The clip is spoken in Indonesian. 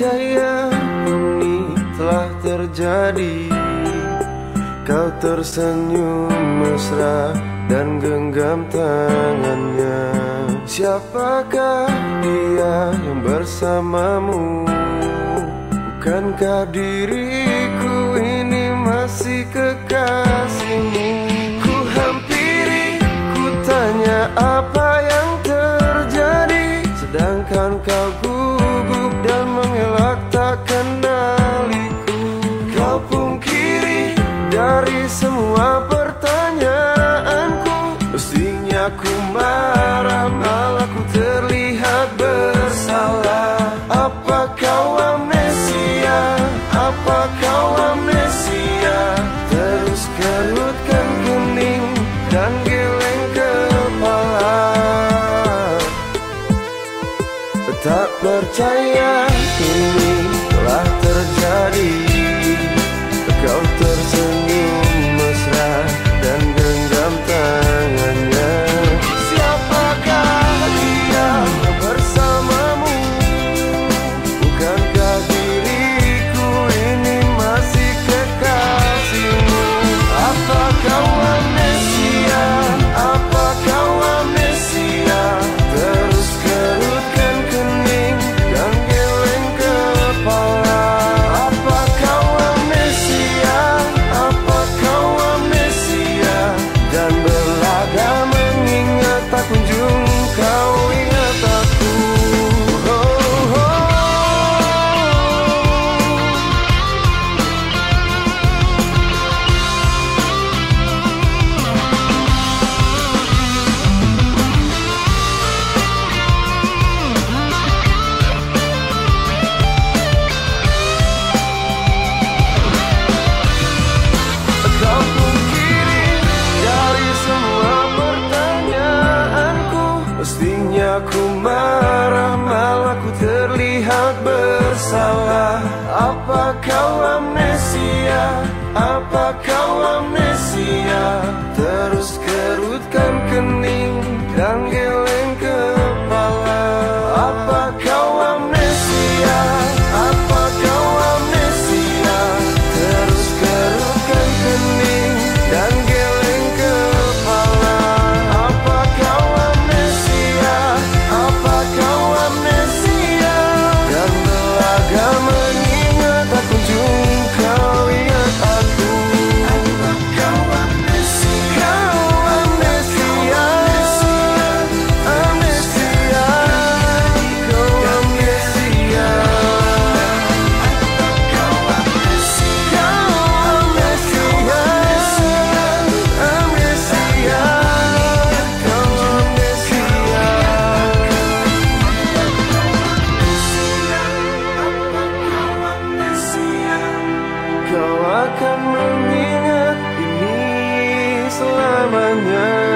percaya ini telah terjadi. Kau tersenyum mesra dan genggam tangannya. Siapakah dia yang bersamamu? Bukankah diriku ini masih kekal? percaya ini Raga mengingat tak kunjung kau terlihat bersalah Apa kau amnesia? Apa kau amnesia? Terus ke selamanya